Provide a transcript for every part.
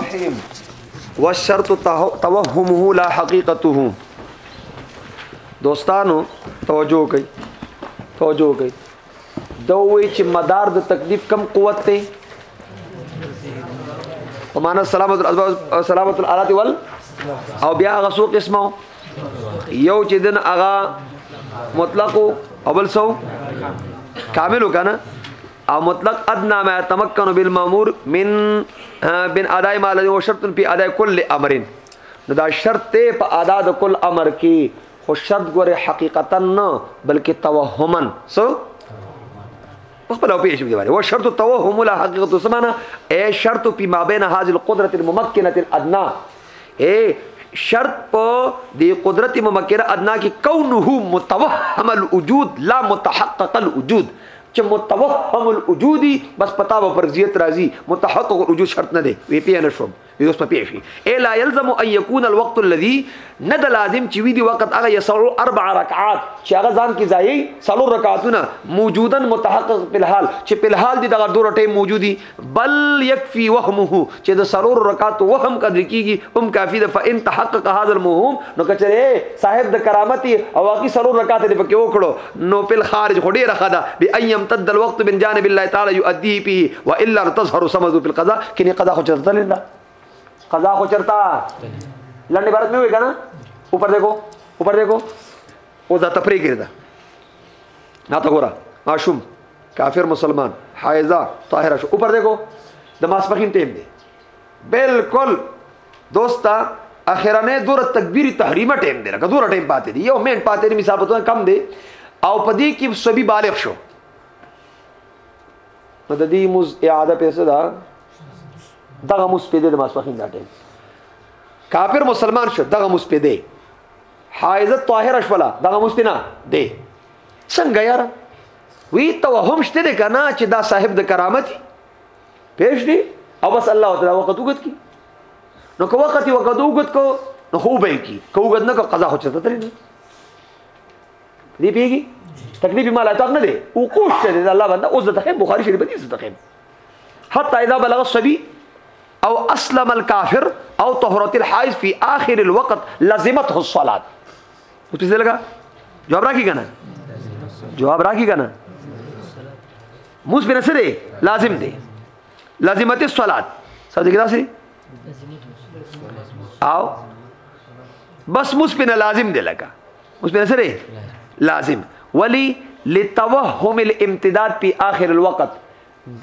الرحيم والشرط توهمه لا حقيقته دوستانو توجه کوي توجه کوي دا وی چې مدار د تکلیف کم قوت ته ومانه سلامت الاسباب سلامت الالات ول او بیا هغه سو قسمه یو چې دن هغه مطلق او بل سو کامل وکنه او مطلق ادنا ما تمکن بالمامور من بن اداء ما له او شرط په اداء کل امر نو دا شرط ته په ادا د کل امر کې خو شرط ګوره حقیقتا نه بلکې توهما سو خپل او پیښ دی و شرط توهم لا حقیقت سمانا اے شرط په ما بین هاذ القدرت الممکنه الادنا اے شرط په دی قدرت ممکنه ادنا کې کونه متوهم الوجود لا متحقق الوجود چې متوهم الوجودي بس پتا به فرضیت راځي متحقق الوجود شرط نه دی وی پی نه شوم وی اوس په پی شي الا يلزم ان يكون الوقت الذي نه د لازم چې وی دی وخت هغه يسعو اربع رکعات چې هغه ځان کې ځای څلور رکعاتونه موجودا متحقق په الحال چې په الحال دي دغه دوه ټیم موجودي بل يكفي وهمه چې د سرور رکعات وهم قدر کیږي هم کافی ده فان تحقق هذا الموهوم نو کچره صاحب د کرامت او واقعي سرور رکعات دې پکې وکړو نو په خارج خو ډیره خدا به ايم تد الوقت من جانب الله تعالی يؤديه فيه والا تظهر سمز في القضاء کینه قضا خو چرته نه قضا خو چرته لنډه عبارت مې وې کنه اوپر دیکھو اوپر دیکھو او دا تفریح کړی دا نا ته ګوره ماشوم کافر مسلمان حایزه طاهره شو اوپر دیکھو د ماسپخین ټیم دی بالکل دوستا اخرنه دور تکبیری تحریمه ټیم دی لکه دور ټیم پاتې دی یو مین پاتې دی مسابقه کم دی او پدې کې سبي بالغ شو نو د دې موز اعاده پیسې دا دغه موس پیدا د ماسپخین دا ټیم کافر مسلمان شو دغه موس پیدا حایزه طاهره شولا دغه موس نه دی څنګه یاره وی توهم شته ده کنه چې دا صاحب د کرامت پیش دی او بس الله تعالی وخت وګت کی نو کو وخت یو وخت وګت کو نو خو به کی کو وګت نه کو قضا هو چته ترې نه دی پیږي تکلیف ما لا تاق نه دی او کوش ته دی الله باندې اوس د تخیم بخاری شریف دی د تخیم حتی اذا بلغ الصبي او اسلم الكافر او طهرت الحائز في اخر الوقت لازمته الصلاه اوس پېژې لګا جواب راکی کنه جواب راکی کنه موس په نسره لازم دی لازمت الصلات سره کې داسې او بس موس په لازم دی لګا موس په نسره لازم ولی لتوهم الامتداد په آخر الوقت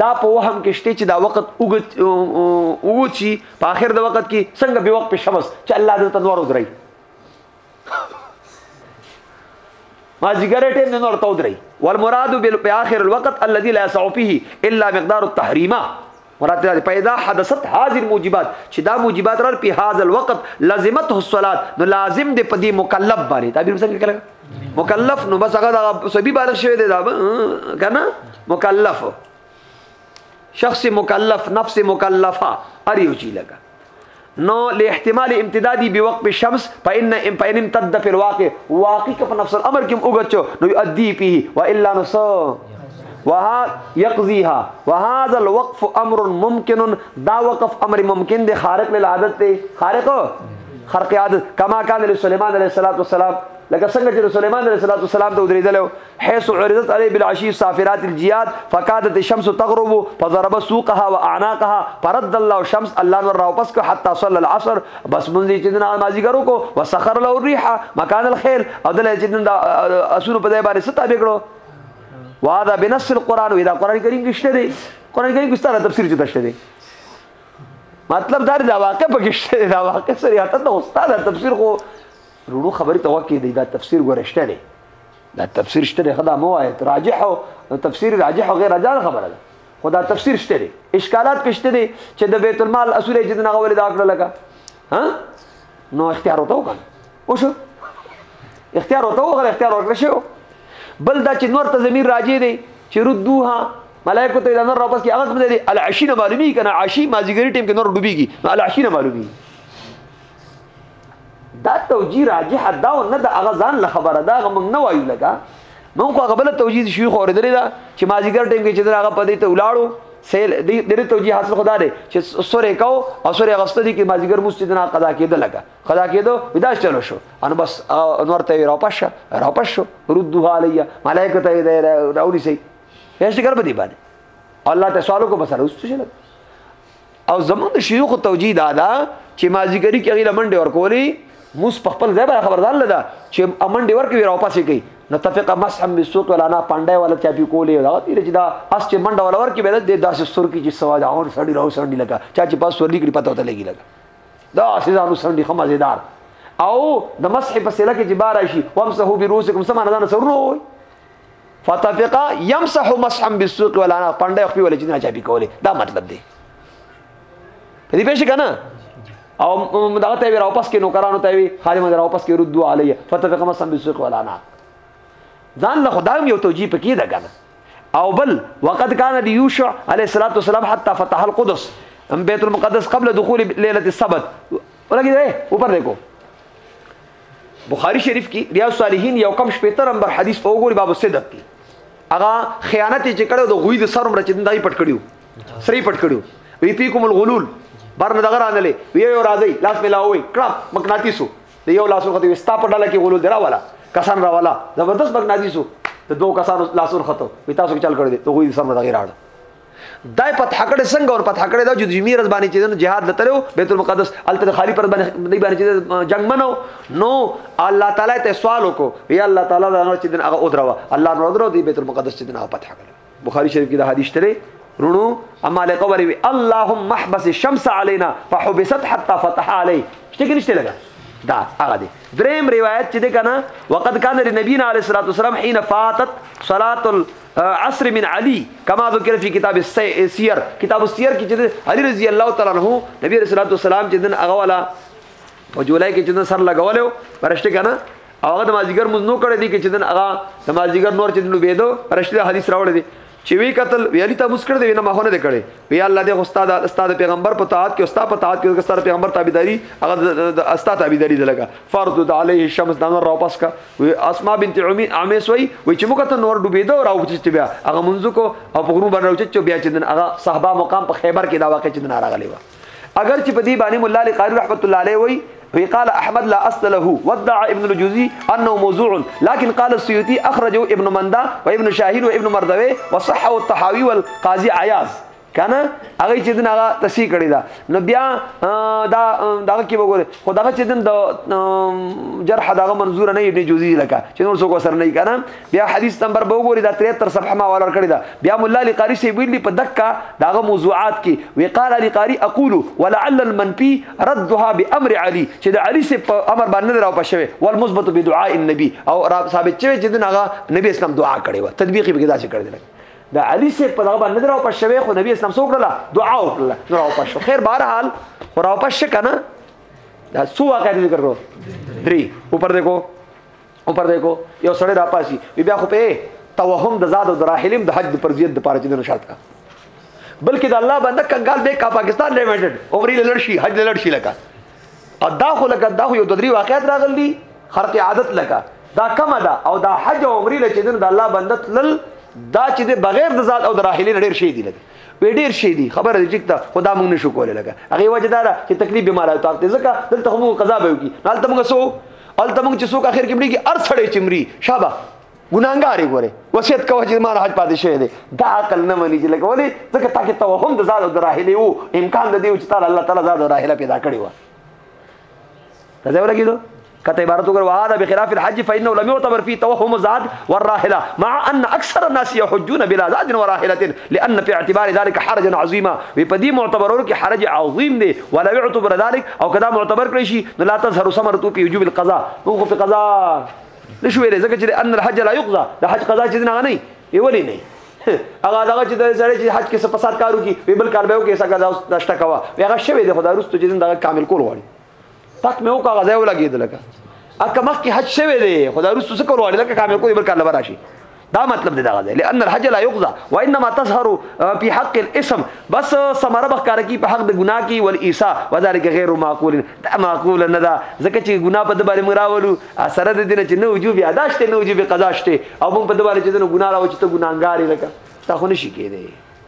دا په وهم کې شته چې دا وخت وګچی په آخر د وخت کې څنګه به وخت په شمس چې الله دې تنور ودرای ما جګرټ نه نور تو دري والمراد بالاخر الوقت الذي لا يسع فيه الا مقدار التحريمه مراد دا پیدا حدثت حاضر موجبات چې دا موجبات رال په هاذ الوقت لازمت الصلات نو لازم دی په دې مکلف باندې تعبیر څنګه کړه مکلف نو بس هغه سبي بالغ شوی دی دا کنه مکلف شخص مکلف نفس مکلفه ار یو چی لگا نو له احتمال امتدادی به وقت الشمس فإن ام فإن امتد في الواقع واقع په نفس الامر کې اوګچو نو يؤدي فيه والا نو سو وها يقضيها وهذا الوقف امر ممکن دا وقف امر ممکن دی خارق للعادت دی خارق خرق عادت کما کان لسليمان عليه الصلاه والسلام لکه څنګه چې سليمان عليه الصلاه والسلام ته ودرېدل حيث عرضت عليه بالعشي سافرات الجياد فكادت الشمس تغرب فضرب سوقها واعناقها فرد الله الشمس الله نور راو پس حتى صلى العصر بس منځي چې دنا مازیګرو کو وسخر له الريح مكان الخيل او دل چې دنا اسونو په ځای باندې ستا بګړو وهذا بنص القران واذا قران کریم کې شته دی قران کریم کې ستاره تفسیر چې شته دی مطلب دا دا واقع پکې شته دی دا واقع سره حتی استاد تفسیر خو روړو خبرې توقع دی دا تفسیر ورشته دی دا تفسیر شته دی خدا مو آیت راجح او تفسیر راجح او غیر راجح خبره ده خدا تفسیر شته دی اشکالات پښته دی چې د بیت المال اصول چې نه غول دا کړل لګا ها نو اختیار وته وکړ او شو اختیار وته وکړ اختیار ورکړ شو بل دا چې نور ته زمير راجی دی چې ردوها ملائکه ته دا نور واپس کی هغه کوم دی العشی نه معلومی کنه عشی مازیګری ټیم کې نور ډوبیږي العشی نه معلومی دا توجیه راجح دا نه د هغه ځان له خبره دا هغه موږ نه وایو لګا موږ خو هغه بل توجیه شوي خو اورېدلې ده چې مازیګر ټیم کې چې دا هغه په دې ته ولاړو سیل دې دې توجیه حاصل خدا دې چې سورې کاو او سورې غسته دي کې مازیګر مستید نه قضا کېده لګا قضا کېدو ودا چلو شو ان بس انور ته راپښ راپښ شو ردوها علیا ملائکه ته راولي سي هیڅ کار به دی باندې الله ته سوالو کو بسره اوس څه او زمون د شيوخ توجیه دا ده چې مازیګری کې غیله منډه ورکولې موس په خپل ځای باندې خبردار لده چې امنډه ورکوي راو پاسې کوي نو تفق مسح بالسوق ولا نه پانډای ولا چا پی کولې دا دې چې دا اس چې منډه ولا ورکي به د داسې سر کې چې سوا دا اور سړی راو سړی لګا چا چې پاس ورلي کړي پته وته لګي لګا دا سيزانو سړی خو مزیدار او د مسح په سله کې چې بار شي وامسحو بروسکم سمانه دا سرونه وي فتفقا يمسح مسحا بالسوق ولا انا پنده خپل ولې جنا چابي کوله دا مطلب دی په دې پېښه کنه او دا ته وی راپس کې نوکرانو ته وی خادم در راپس کې ردو علی فتفقا مسحا بالسوق ولا انا ځان له خدای یو توجیه پکې ده کنه او بل وقد كان ليوشع عليه الصلاه والسلام حتى فتح القدس بیت المقدس قبل دخول ليله السبت ولګي ده اوپر دیکھو بخاری شریف کې ریا صالحین یو کم شپته نمبر حدیث په وګوري باب صدق کې هغه خیانت چې کړو د غوی د سر عمر چې دای پټ کړیو سری پټ کړیو وی پی کوم الغلول بار نه دغه رانلې وی یو راځي لاس ملا وای کړه مقناطیسو د یو لاسو خته وستا په ډله کې غلول درا والا کسان را والا زبردست مقناطیسو د دوه کسانو لاسو خته وی تاسو چل کړی ته غوی سم دغه راړ دای په تحقړه څنګه ور په تحقړه دا چې د میرز باندې چې د جهاد لتلو بیت المقدس الته خالی پر باندې دی باندې چې جنگ منو نو الله تعالی ته سوال وکړو یا الله تعالی دا نو چې دن هغه اودروا الله نو اودرو دی بیت المقدس چې دن هغه فتح کړ بخاری شریف کې دا حدیث تللی رونو اما له قبر وی اللهم محبس الشمس علينا فحبست حتى فتح علي شته کې نشته لګا دا هغه دی دریم روایت چې ده کنه وقد کان لنبینا علیه الصلاه والسلام حين فاتت صلاه عصر من علی کما ذکر فی کتاب السیر کتاب السیر کې چې علی رضی الله تعالی عنہ نبی رسول الله والسلام چې دن هغه والا په جولای کې چې سر لګولیو پرشته کنه او هغه د مازیګر موږ نو کړی دی چې دن هغه د مازیګر نور چې نو بيدو پرشته حدیث راوړی دی چې وی قتل ویلی ته مسکړ دی نه ماهونه دی کړی وی الله دې استاد استاد پیغمبر په طاعت کې استاد په طاعت کې استاد پیغمبر تابعداري هغه استاد تابعداري دلګه فرض علیه الشمس دا نور راپس کا وی اسماء بنت عمی عمیس وی وی چې موږ ته نور ډوبېده او راوچت بیا هغه منځ کو او په غرو باندې راوچت بیا چې دن هغه صحابه مقام په خیبر کې دا واقع چې دن راغلی و اگر چې په دې باندې مولا علی قاری رحمت الله علیه وی وی قال احمد لا اصل له ودع ابن الجوزي انه موضوع لكن قال السيوطي اخرجه ابن مندا وابن شاهين وابن مردوي وصحه الطحاوي والقاضي عياض کنه هغه چې دن هغه تصحیح کړی دا نو بیا دا دا کې وګوره خو دا چې دن د جرح دغه منظور نه ابن جوزی لکه چې نور څوک سره نه کنه بیا حدیث نمبر به وګوري دا 73 صفحه ما ولر کړی دا بیا مولا علی قاری سی ویلی په دکا داغه موضوعات کې وی قال علی قاری اقول ولعل المنفي ردها بامر علی چې د علی سی په امر باندې راو پښوي والمثبت بدعاء النبي او را ثابت شوی چې دغه نبی اسلام دعا کړې و تطبیق به دا چې کړل د علی سی په دغه باندې راو پښوي خو نبی اسلام څو کړل دعا وکړه راو پښو خیر بهر حال راو پښ کنه دا سو واقعي ذکر کړو درې اوپر دیکھو او پر دې کو یو سړی را پاسي بیا خو په توهم د زاد او د راحلم د حج د پرزیت د پاره چې د شرط کا بلکې د الله بنده کنګال دی کا پاکستان لیمیټډ عمرې لړشي حج لړشي لکه او دا خو لکه دا خو یو د درې واقعیت راغلي خرق عادت لکه دا کم ده او دا حج او عمرې لچې د الله بنده تل دا چې د بغیر د ذات او د راحلې ډېر شي دی لکه وې ډیر شي دي خبره دې چکتا خدا موږ نشو کولای لګا هغه وجه دارا چې تکلیف به مالای طاقت زکه دلته موږ قضا به وکي نال ته موږ سو ال ته موږ چې سو اخر کې مړي کې ار سړې چمري شابه ګناګارې ګوره وصیت کوه چې ما حج پاتې شوی دی دا عقل نه مني چې لګولې ځکه تاکي توهم د زاد او دراهلې وو امکان د دې چې تعالی الله تعالی زاد او راهله پیدا کړی و دا ځای ولګیدو کته عبارت وګور وهذا بخلاف الحج فانه لم يعتبر فيه توهم الزاد والراحله مع ان اكثر الناس يحجون بلا زاد وراحله لان في اعتبار ذلك حرجا عظيما وي پدی معتبرور کې حرج عظیم دی ولا يعتبر ذلك او کدا معتبر کړی شي نو لا تظهر ثمرته في وجوب القضاء نو في قضاء نشو ویلې ځکه چې ان الحج لا يقضى د حج قضا چې نه نه ای ولی نه هغه دغه چې د سړی چې حج کې څه فساد کارو کی وی بل کار به وکي څنګه دا شته کوا هغه شوی د خدای رستو چې دغه کامل کول غواړي تک مې وکړه غځای ولګېد لکه اکه مخکې حج شوی دی خو دا روسو څه کول غواړي لکه کامل کوی بل کار لبر راشي دا مطلب دی دغه دی لأن الحج لا يقضى وانما تظهر في حق الاسم بس سمره بخکار کی په حق د ګناه کی ول عیسی وذلك غیر معقول دا معقول نه دا ځکه چې ګناه په دبر مراولو سره د دین چې نه وجوب ادا شته نه وجوب قضا شته او موږ په دبر چې د ګناه راو چې ته ګناګاری لکه تا خو نشی کېده